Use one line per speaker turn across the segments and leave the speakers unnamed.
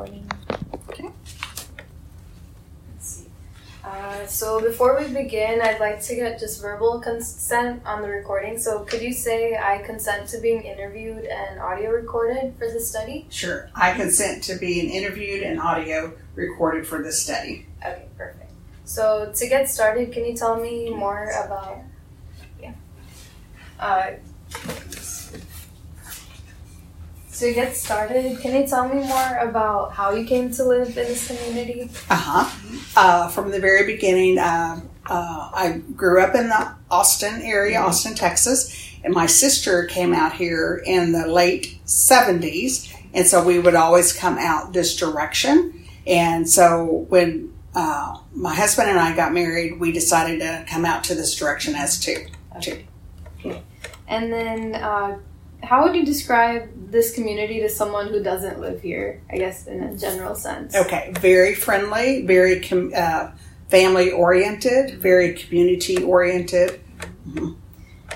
recording.
Okay.
Let's see. Uh, so before we begin, I'd like to get just verbal consent on the recording. So could you say I consent to being interviewed and audio recorded for the study?
Sure. I consent to being interviewed and audio recorded for this study.
Okay, perfect. So to get started, can you tell me more about? Yeah. Uh, to get started, can you tell me more about how you came to live in this community?
Uh-huh. Uh, from the very beginning, uh, uh, I grew up in the Austin area, Austin, Texas, and my sister came out here in the late 70s, and so we would always come out this direction. And so when uh, my husband and I got married, we decided to come out to this direction as two. two.
And then, uh, how would you describe this community to someone who doesn't live here? I guess in a general sense.
Okay, very friendly, very com- uh, family oriented, very community oriented.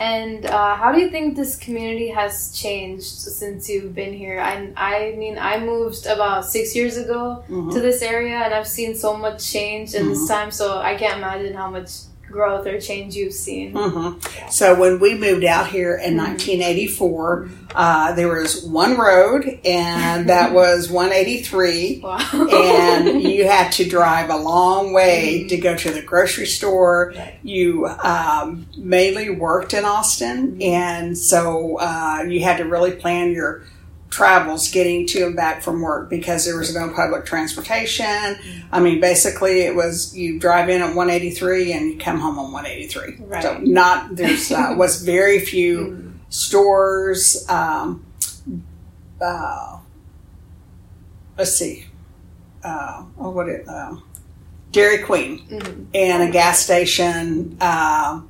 And uh, how do you think this community has changed since you've been here? I, I mean, I moved about six years ago
Mhm.
to this area, and I've seen so much change in this time. So I can't imagine how much growth or change you've seen.
hmm So when we moved out here in 1984, uh, there was one road, and that was 183.
Wow.
and you had to drive a long way to go to the grocery store. You um, mainly worked in Austin, and so uh, you had to really plan your travels getting to and back from work because there was no public transportation. I mean, basically, it was you drive in at 183 and you come home on 183.
Right.
So not there's uh, was very few stores. Um, uh, let's see. Uh, oh, what it, uh, Dairy Queen
Mhm.
and a gas station, uh,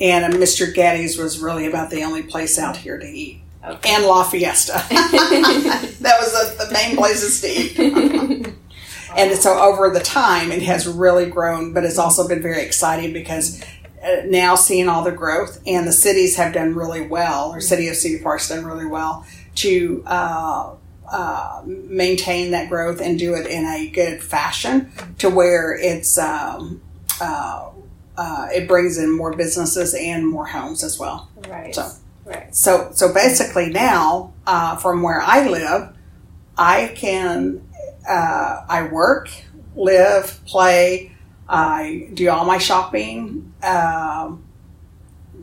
and a Mr. Gatti's was really about the only place out here to eat.
Okay.
And La Fiesta. that was the, the main place to eat. And so over the time, it has really grown, but it's also been very exciting because uh, now seeing all the growth and the cities have done really well, or City of Cedar Park's done really well to uh, uh, maintain that growth and do it in a good fashion to where it's um, uh, uh, it brings in more businesses and more homes as well.
right.
So-
right.
So, so basically now, uh, from where I live, I can, uh, I work, live, play, I do all my shopping, um,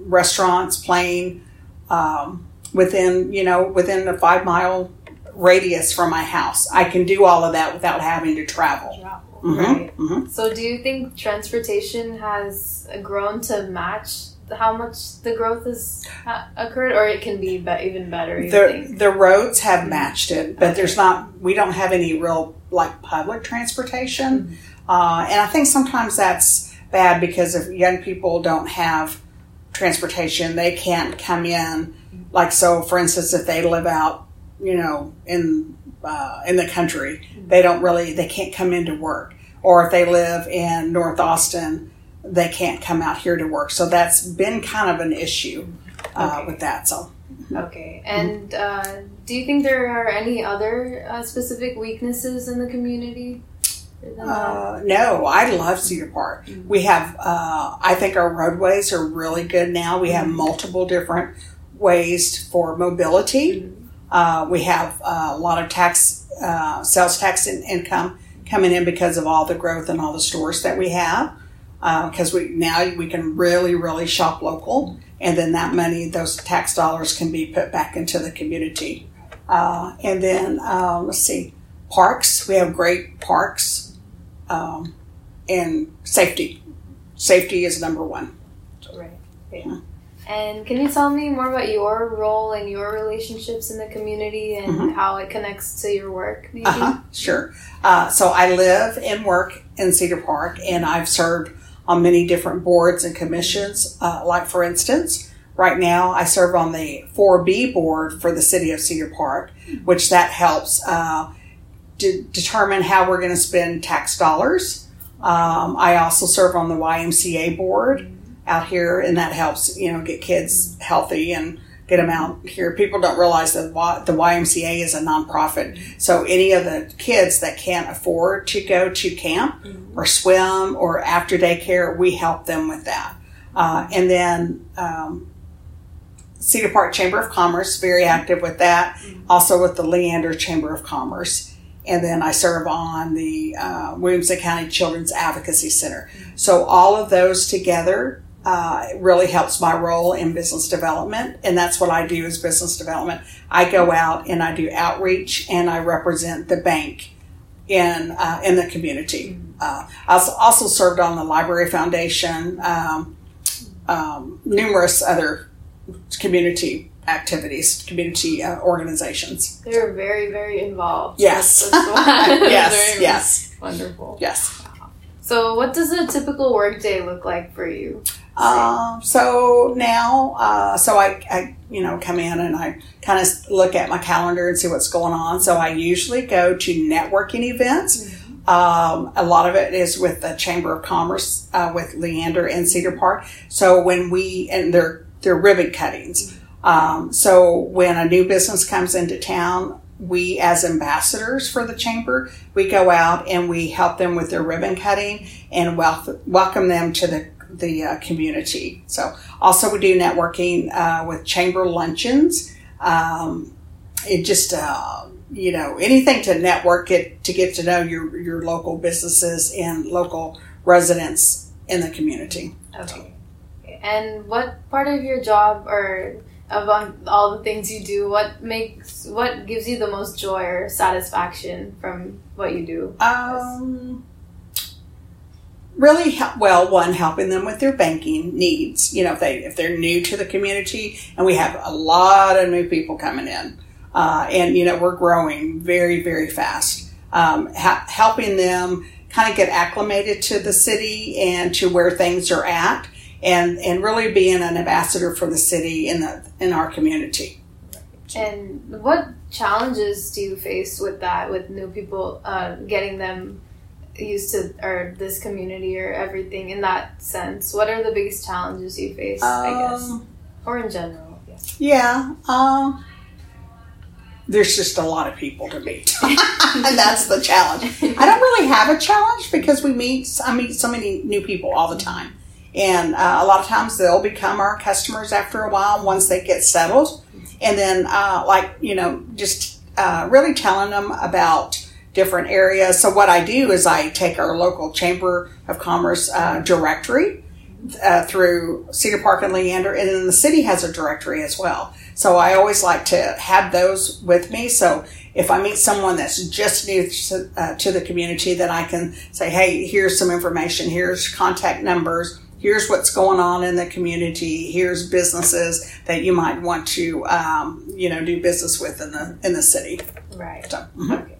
restaurants, playing, um, within, you know, within a five mile radius from my house. I can do all of that without having to travel.
Travel.
Mhm,
Right.
mhm.
So, do you think transportation has grown to match how much the growth has occurred, or it can be, be- even better?
The, the roads have matched it, but there's not, we don't have any real like public transportation. Uh, and I think sometimes that's bad because if young people don't have transportation, they can't come in. Like, so for instance, if they live out, you know, in, uh, in the country, they don't really, they can't come into work. Or if they live in North Austin, they can't come out here to work. So that's been kind of an issue uh,
Okay.
with that. So.
Okay. And uh, do you think there are any other uh, specific weaknesses in the community? Other than that?
Uh, no, I love Cedar Park. We have, uh, I think our roadways are really good now. We have multiple different ways for mobility. Uh, we have uh, a lot of tax, uh, sales tax in- income coming in because of all the growth and all the stores that we have. Because we now we can really, really shop local, and then that money, those tax dollars, can be put back into the community. Uh, and then uh, let's see, parks. We have great parks um, and safety. Safety is number one.
Right. Yeah. And can you tell me more about your role and your relationships in the community and how it connects to your work? Maybe.
Uh-huh, sure. Uh, so I live and work in Cedar Park, and I've served on many different boards and commissions. Uh, like, for instance, right now I serve on the 4B board for the city of Cedar Park, which that helps uh, de- determine how we're going to spend tax dollars. Um, I also serve on the YMCA board out here, and that helps you know get kids healthy and get them out here. People don't realize that the YMCA is a nonprofit. So any of the kids that can't afford to go to camp or swim or after daycare, we help them with that. Uh, and then um, Cedar Park Chamber of Commerce, very active with that. Also with the Leander Chamber of Commerce. And then I serve on the uh, Williamson County Children's Advocacy Center. So all of those together uh, really helps my role in business development, and that's what I do as business development. I go out and I do outreach, and I represent the bank in uh, in the community. Uh, I also- also served on the Library Foundation, um, um, numerous other community activities, community uh, organizations.
They're very, very involved.
Yes. Yes,
Very
yes,
Wonderful.
yes.
So, what does a typical workday look like for you?
Um, so now, uh, so I, I, you know, come in and I kind of look at my calendar and see what's going on. So I usually go to networking events. Um, a lot of it is with the Chamber of Commerce, uh, with Leander and Cedar Park. So when we, and they're, they're ribbon cuttings. Um, so when a new business comes into town, we as ambassadors for the chamber, we go out and we help them with their ribbon cutting and welcome them to the the uh, community. So also we do networking uh, with chamber luncheons. Um, it just uh, you know anything to network it to get to know your your local businesses and local residents in the community.
Okay. And what part of your job or of all the things you do, what makes what gives you the most joy or satisfaction from what you do?
Um, really help, well one helping them with their banking needs you know if they if they're new to the community and we have a lot of new people coming in. Uh, and you know we're growing very very fast. Um, ha- helping them kind of get acclimated to the city and to where things are at and and really being an ambassador for the city in the in our community.
And what challenges do you face with that, with new people, uh, getting them used to or this community or everything in that sense? What are the biggest challenges you face? I guess,
Um,
or in general. Yes.
Yeah, um, there's just a lot of people to meet. and that's the challenge. I don't really have a challenge because we meet, I meet so many new people all the time. And uh, a lot of times they'll become our customers after a while once they get settled. And then, uh, like, you know, just uh, really telling them about different areas. So, what I do is I take our local Chamber of Commerce uh, directory uh, through Cedar Park and Leander, and then the city has a directory as well. So I always like to have those with me. So if I meet someone that's just new to, uh, to the community, then I can say, "Hey, here's some information. Here's contact numbers. Here's what's going on in the community. Here's businesses that you might want to, um, you know, do business with in the in the city."
Right.
So, mhm.
Okay. Okay.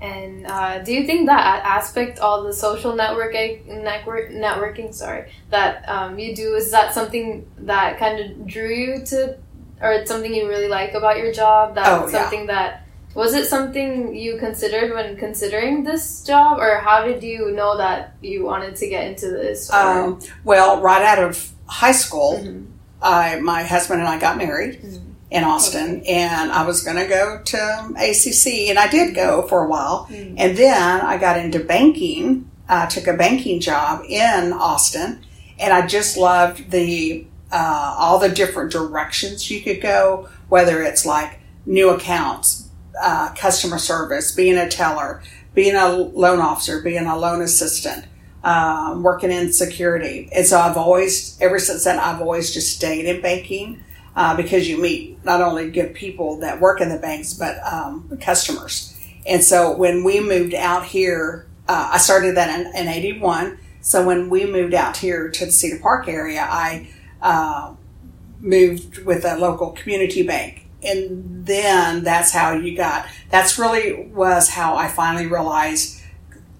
And uh, do you think that aspect, all the social networking, network, networking, sorry, that um, you do, is that something that kind of drew you to, or it's something you really like about your job? That
Oh, yeah.
something that was it something you considered when considering this job, or how did you know that you wanted to get into this?
Um, well, right out of high school,
Mhm.
I my husband and I got married
Mhm.
In Austin, and I was going to go to ACC, and I did go for a while,
Mhm.
and then I got into banking. I took a banking job in Austin, and I just loved the uh, all the different directions you could go. Whether it's like new accounts, uh, customer service, being a teller, being a loan officer, being a loan assistant, um, working in security. And so I've always, ever since then, I've always just stayed in banking uh, because you meet not only good people that work in the banks, but um, customers. And so when we moved out here, uh, I started that in, in 81. So when we moved out here to the Cedar Park area, I uh, moved with a local community bank. And then that's how you got, that's really was how I finally realized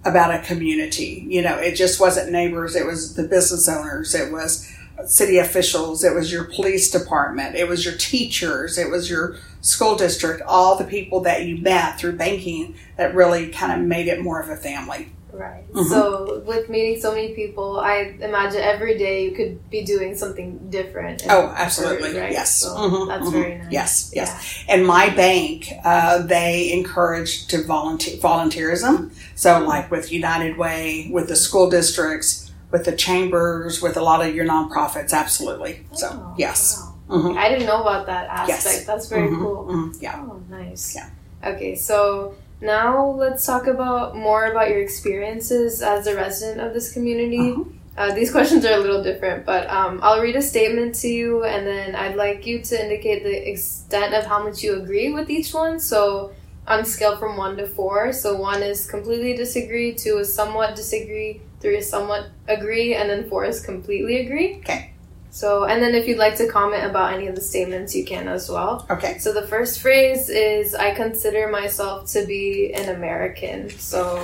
about a community. You know, it just wasn't neighbors, it was the business owners, it was city officials, it was your police department, it was your teachers, it was your school district, all the people that you met through banking that really kind of made it more of a family.
Right.
Mhm.
So with meeting so many people, I imagine every day you could be doing something different.
Oh, absolutely.
right?
Yes.
So
Mhm,
that's
mhm.
very nice.
Yes, yes. And my bank, uh, they encourage to volunteer volunteerism. So, like with United Way, with the school districts, with the chambers, with a lot of your nonprofits, absolutely. So,
Oh,
yes.
wow.
Mhm.
I didn't know about that aspect.
Yes.
That's very
Mhm,
cool.
mhm, yeah.
Oh, nice.
Yeah.
Okay, so now let's talk about more about your experiences as a resident of this community.
Uh-huh.
Uh, these questions are a little different, but um, I'll read a statement to you, and then I'd like you to indicate the extent of how much you agree with each one. So, on a scale from one to four, so one is completely disagree, two is somewhat disagree, three is somewhat agree, and then four is completely agree.
Okay.
So, and then if you'd like to comment about any of the statements, you can as well.
Okay.
So the first phrase is I consider myself to be an American. So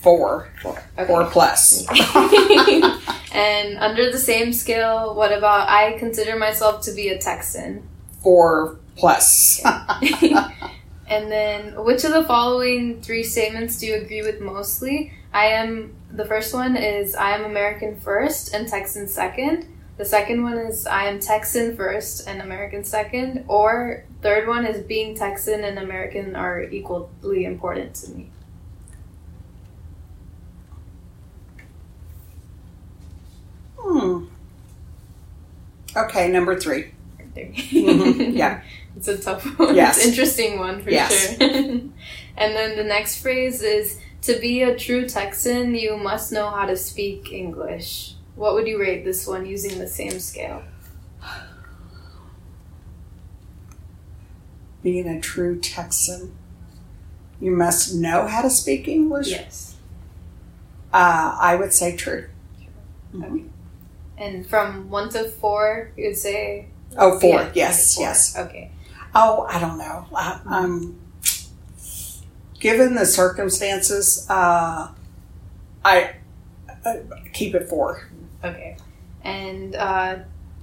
Four.
okay.
Four plus.
and under the same scale, what about I consider myself to be a Texan?
Four plus.
and then which of the following three statements do you agree with mostly? I am the first one is I am American first and Texan second. The second one is I am Texan first and American second. Or third one is being Texan and American are equally important to me.
Hmm. Okay, number three.
Mhm,
yeah.
It's a tough one.
Yes.
It's an interesting one for
Yes.
sure. and then the next phrase is to be a true Texan, you must know how to speak English. What would you rate this one using the same scale?
Being a true Texan, you must know how to speak English.
Yes.
Uh, I would say true.
Okay. And from one to four, you would say
Oh, four.
Yeah,
yes,
four.
yes.
Okay.
Oh, I don't know. I, um, given the circumstances, uh, I uh, keep it four.
Okay. And uh,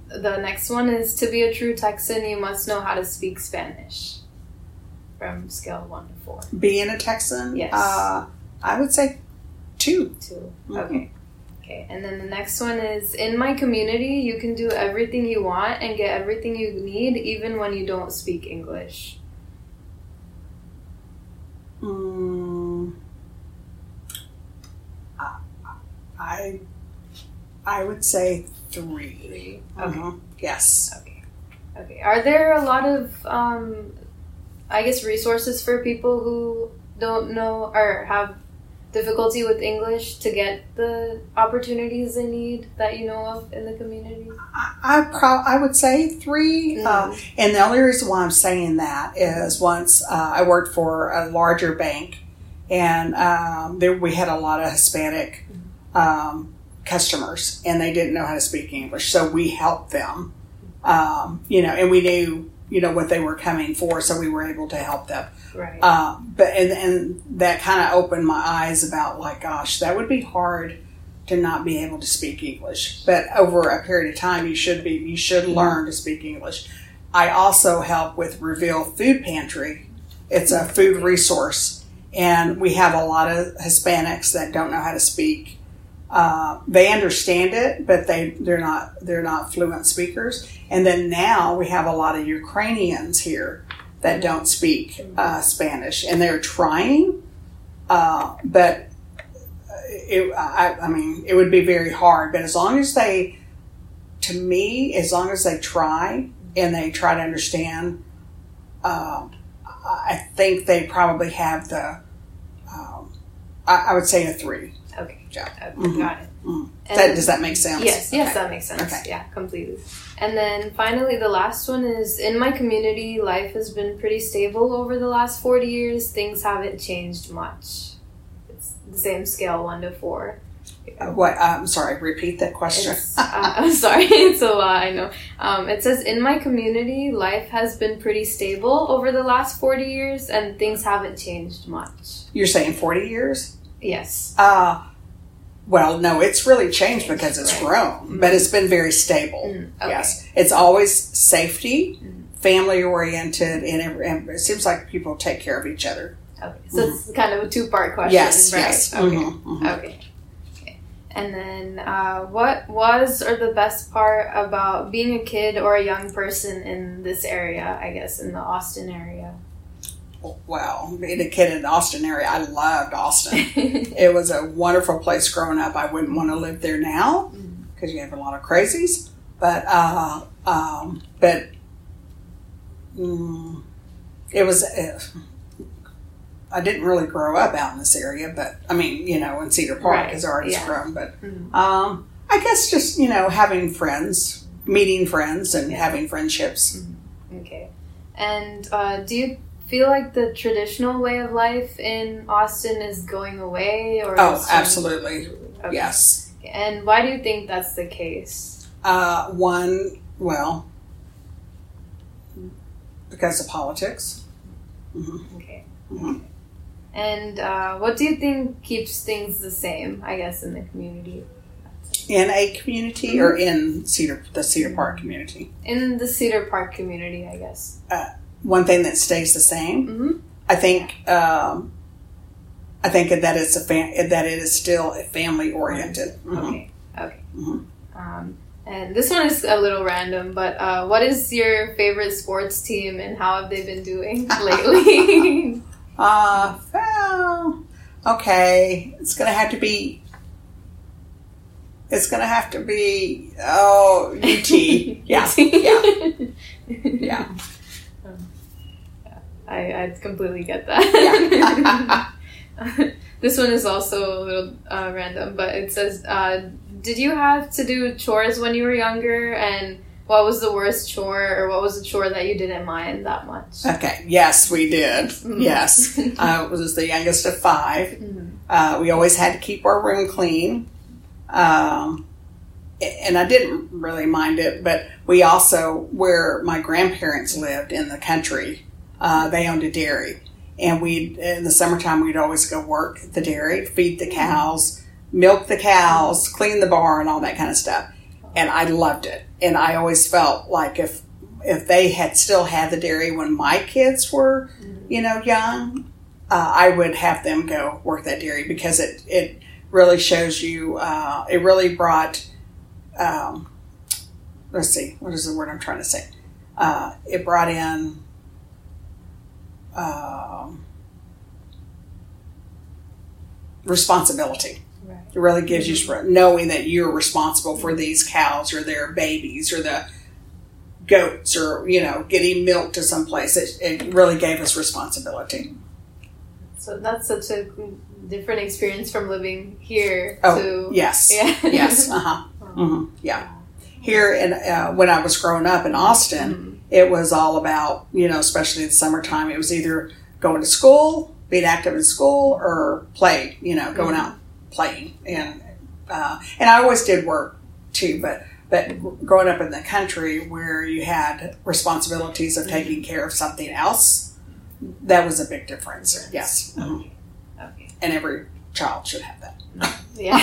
the next one is to be a true Texan, you must know how to speak Spanish. From scale one to four.
Being a Texan,
Yes.
uh, I would say two.
2
Mhm.
Okay. Okay. And then the next one is in my community, you can do everything you want and get everything you need, even when you don't speak English.
Mm, I- I, would say three.
Three. Okay.
Mhm. Yes.
Okay. Okay. Are there a lot of, um, I guess, resources for people who don't know or have difficulty with English to get the opportunities they need that you know of in the community?
I, I, pro- I would say three. Uh,
Mm.
and the only reason why I'm saying that is once uh, I worked for a larger bank, and um, there, we had a lot of Hispanic um, customers, and they didn't know how to speak English, so we helped them. Um, you know, and we knew you know what they were coming for, so we were able to help them.
Right.
Uh, but and, and that kind of opened my eyes about like, gosh, that would be hard to not be able to speak English. But over a period of time, you should be you should learn to speak English. I also help with Reveal Food Pantry. It's a food resource, and we have a lot of Hispanics that don't know how to speak. Uh, they understand it, but they they're not they're not fluent speakers. And then now we have a lot of Ukrainians here that don't speak uh, Spanish, and they're trying, uh, but it, I, I mean, it would be very hard. But as long as they, to me, as long as they try and they try to understand, uh, I think they probably have the. Um, I, I would say a three.
Okay. Okay,
Mhm.
Got it.
Mhm. That, does that make sense?
Yes, yes, that makes sense.
Okay.
Yeah, completely. And then finally, the last one is in my community, life has been pretty stable over the last 40 years. Things haven't changed much. It's the same scale, one to four.
Uh, What? I'm sorry. Repeat that question.
Uh, I'm sorry, it's a lot, I know. Um, it says, In my community, life has been pretty stable over the last 40 years, and things haven't changed much.
You're saying 40 years?
Yes.
Uh, well, no, it's really changed because it's grown, but it's been very stable.
Mm, okay.
Yes, it's always safety,
Mhm.
family oriented, and, it, and it seems like people take care of each other.
Okay, so it's kind of a two part question,
Yes,
right?
yes.
Okay.
Mhm, mhm.
Okay. Okay. And then, uh, what was or the best part about being a kid or a young person in this area? I guess in the Austin area.
Well, being a kid in the Austin area, I loved Austin. it was a wonderful place growing up. I wouldn't want to live there now because you have a lot of crazies. But uh, um, but mm, it was. Uh, I didn't really grow up out in this area, but I mean, you know, in Cedar Park
Right,
has already
yeah.
grown. But
Mhm.
um, I guess just you know having friends, meeting friends, and having friendships.
Okay. And uh, do you feel like the traditional way of life in Austin is going away, or
Oh,
is-
absolutely,
Okay.
yes.
And why do you think that's the case?
Uh, one, well, because of politics.
Okay.
Mhm.
And uh, what do you think keeps things the same? I guess in the community,
In a community or in Cedar, the Cedar Park community.
in the Cedar Park community, I guess.
One thing that stays the same,
Mm-hmm.
I think, um, I think that it's a fam- that it is still family oriented.
Okay. Okay.
Mhm.
Um, and this one is a little random, but uh, what is your favorite sports team and how have they been doing lately?
Uh, well, okay, it's gonna have to be. It's gonna have to be oh UT, yeah, yeah, yeah.
I, I completely get that. this one is also a little uh, random, but it says, uh, "Did you have to do chores when you were younger? And what was the worst chore, or what was a chore that you didn't mind that much?"
Okay, yes, we did.
Mhm.
Yes, I was the youngest of five.
Mhm.
Uh, we always had to keep our room clean. Um, and I didn't really mind it, but we also, where my grandparents lived in the country, uh, they owned a dairy. And we, in the summertime, we'd always go work at the dairy, feed the cows, milk the cows, clean the barn, all that kind of stuff. And I loved it. And I always felt like if, if they had still had the dairy when my kids were, you know, young, uh, I would have them go work that dairy because it, it really shows you, uh, it really brought, um, let's see, what is the word I'm trying to say? Uh, it brought in, um, responsibility.
Right.
It really gives you knowing that you're responsible for these cows or their babies or the goats or you know getting milk to someplace. It, it really gave us responsibility.
So that's such a different experience from living here
Oh,
to
yes,
yeah
yes, uh huh, hmm yeah. Here in uh, when I was growing up in Austin,
Mhm.
it was all about you know, especially in the summertime, it was either going to school, being active in school, or play. You know, going out playing, and uh, and I always did work too, but. But growing up in the country where you had responsibilities of taking care of something else, that was a big difference. Yes. Mhm.
Okay.
And every child should have that.
Yeah.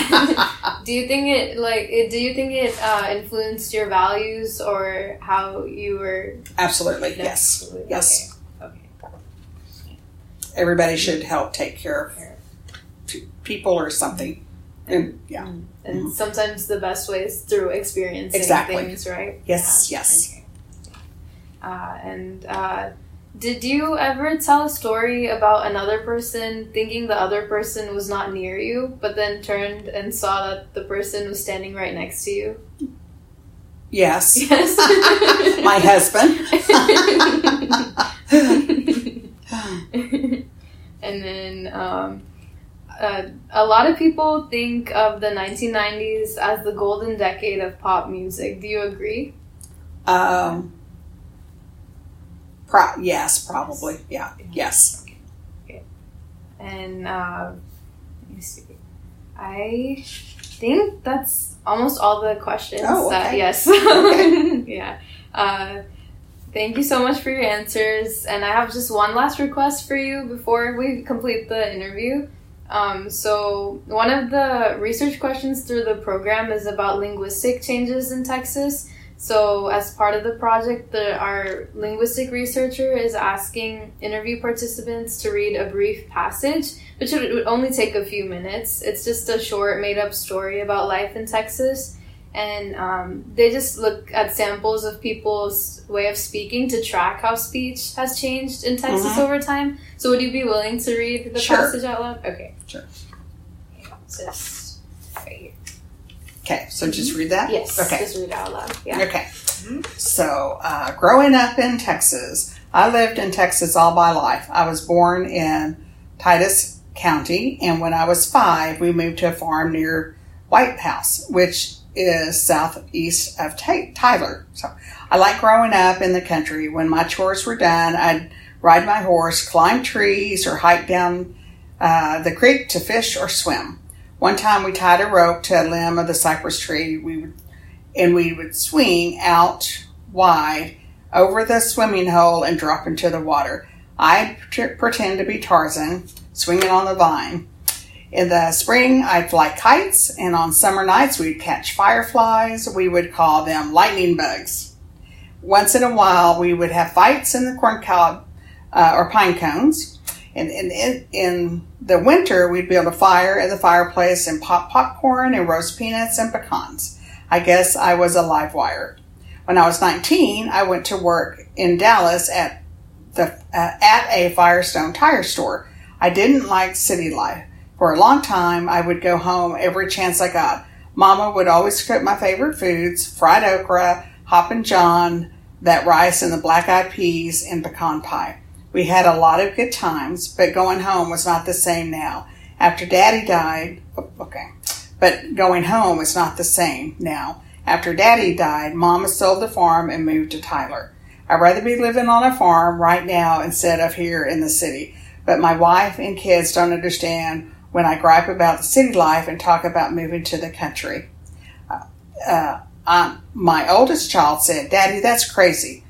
do you think it like do you think it uh, influenced your values or how you were?
Absolutely. Yes.
Absolutely.
Yes.
Okay.
Everybody should help take care of people or something. And yeah.
Mm. And sometimes the best way is through experiencing
Exactly.
things, right?
Yes,
Yeah.
yes.
Okay. Uh, and uh, did you ever tell a story about another person thinking the other person was not near you, but then turned and saw that the person was standing right next to you?
Yes.
Yes.
My husband.
and then um, uh, a lot of people think of the 1990s as the golden decade of pop music. Do you agree?
Um, pro- yes, probably. Yeah. Yes.
And uh, let me see. I think that's almost all the questions.
Oh,
that, yes.
Okay.
yeah. Uh, thank you so much for your answers. And I have just one last request for you before we complete the interview. Um, so, one of the research questions through the program is about linguistic changes in Texas. So, as part of the project, the, our linguistic researcher is asking interview participants to read a brief passage, which would, would only take a few minutes. It's just a short, made up story about life in Texas. And um, they just look at samples of people's way of speaking to track how speech has changed in Texas
Mhm.
over time. So, would you be willing to read the
Sure.
passage out loud? Okay.
Sure.
Just right here.
Okay, so just read that?
Yes.
Okay.
Just read out loud. Yeah.
Okay. So, uh, growing up in Texas, I lived in Texas all my life. I was born in Titus County, and when I was five, we moved to a farm near Whitehouse, which is southeast of Ta- Tyler. So, I like growing up in the country. When my chores were done, I'd ride my horse, climb trees, or hike down uh, the creek to fish or swim. One time, we tied a rope to a limb of the cypress tree. We would and we would swing out wide over the swimming hole and drop into the water. I'd pretend to be Tarzan, swinging on the vine. In the spring, I'd fly kites, and on summer nights, we'd catch fireflies. We would call them lightning bugs. Once in a while, we would have fights in the corncob uh, or pine cones. And in, in, in the winter, we'd build a fire at the fireplace and pop popcorn and roast peanuts and pecans. I guess I was a live wire. When I was 19, I went to work in Dallas at the uh, at a Firestone tire store. I didn't like city life. For a long time, I would go home every chance I got. Mama would always cook my favorite foods: fried okra, hoppin' john, that rice and the black-eyed peas, and pecan pie. We had a lot of good times, but going home was not the same now. After Daddy died, oh, okay, but going home is not the same now. After Daddy died, Mama sold the farm and moved to Tyler. I'd rather be living on a farm right now instead of here in the city. But my wife and kids don't understand when I gripe about the city life and talk about moving to the country. Uh, uh, my oldest child said, Daddy, that's crazy.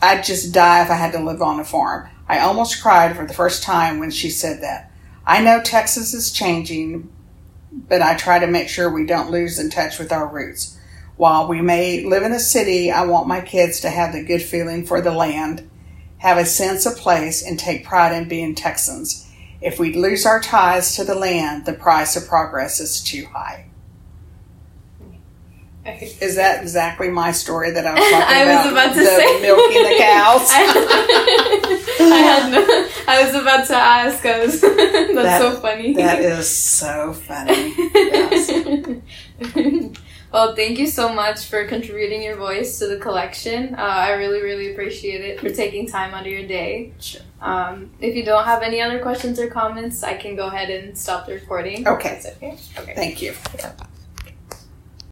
I'd just die if I had to live on a farm. I almost cried for the first time when she said that. I know Texas is changing, but I try to make sure we don't lose in touch with our roots. While we may live in a city, I want my kids to have the good feeling for the land, have a sense of place, and take pride in being Texans. If we lose our ties to the land, the price of progress is too high. Is that exactly my story that I was talking
I was
about?
about to
the
say
milking the cows.
I, I had no. I was about to ask. I was. That's
That-
so funny.
that is so funny. Yes.
well, thank you so much for contributing your voice to the collection. Uh, I really, really appreciate it for taking time out of your day.
Sure.
Um, if you don't have any other questions or comments, I can go ahead and stop the recording.
Okay.
That's okay. Okay.
Thank you.